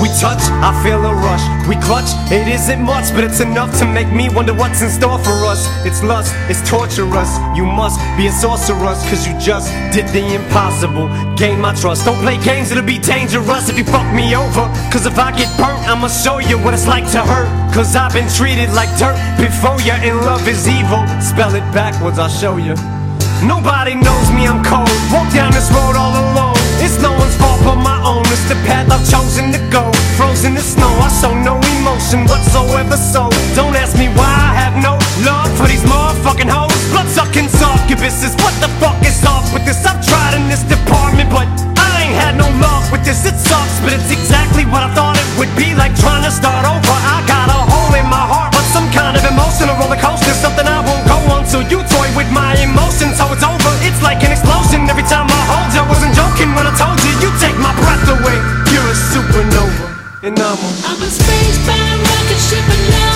We touch, I feel a rush. We clutch, it isn't much, but it's enough to make me wonder what's in store for us. It's lust, it's torturous. You must be a sorceress, cause you just did the impossible. Gain my trust. Don't play games, it'll be dangerous if you fuck me over. Cause if I get burnt, I'ma show you what it's like to hurt. Cause I've been treated like dirt before you, and love is evil. Spell it backwards, I'll show you. Nobody knows me, I'm cold. Walk down this road with my emotions. So it's over. It's like an explosion every time I hold you. I wasn't joking when I told you you take my breath away. You're a supernova, and I'm a I'm a spacebound rocket ship and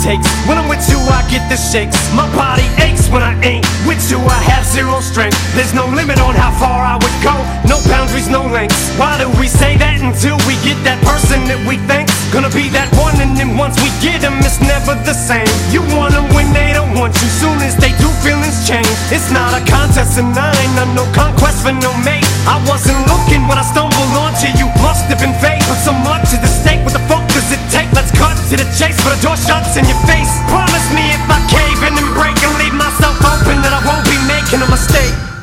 takes. When I'm with you, I get the shakes. My body aches when I ain't with you. I have zero strength. There's no limit on how far I would go. No boundaries, no lengths. Why do we say that until we get that person that we think's gonna be that one? And then once we get them, it's never the same. You want them when they don't want you. Soon as they do, feelings change. It's not a contest, and I ain't no conquest for no mate. I wasn't looking when I stumbled mistake.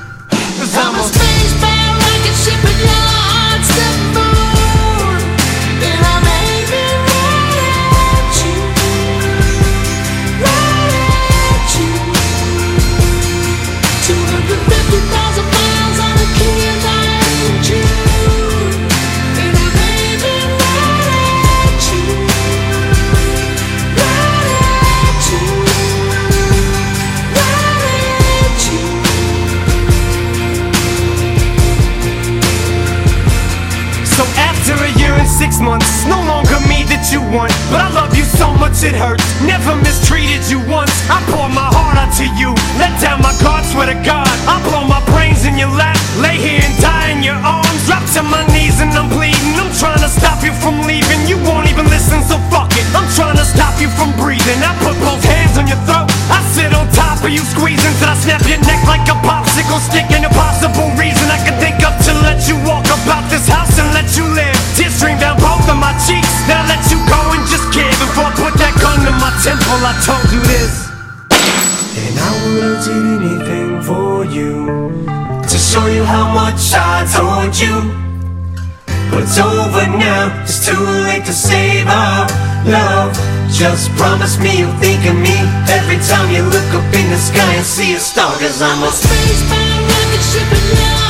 A year and six months, no longer me that you want. But I love you so much it hurts. Never mistreated you once. I pour my heart out to you. Let down my guard, swear to God. I blow my brains in your lap. Lay here and die in your arms. Drop to my knees and I'm bleeding. I'm trying to stop you from leaving. You won't even listen, so fuck it. I'm trying to stop you from breathing. I gun to my temple, I told you this. And I would have did anything for you to show you how much I told you. But it's over now, it's too late to save our love. Just promise me you'll think of me every time you look up in the sky and see a star. Cause I'm a spacebound rocket ship and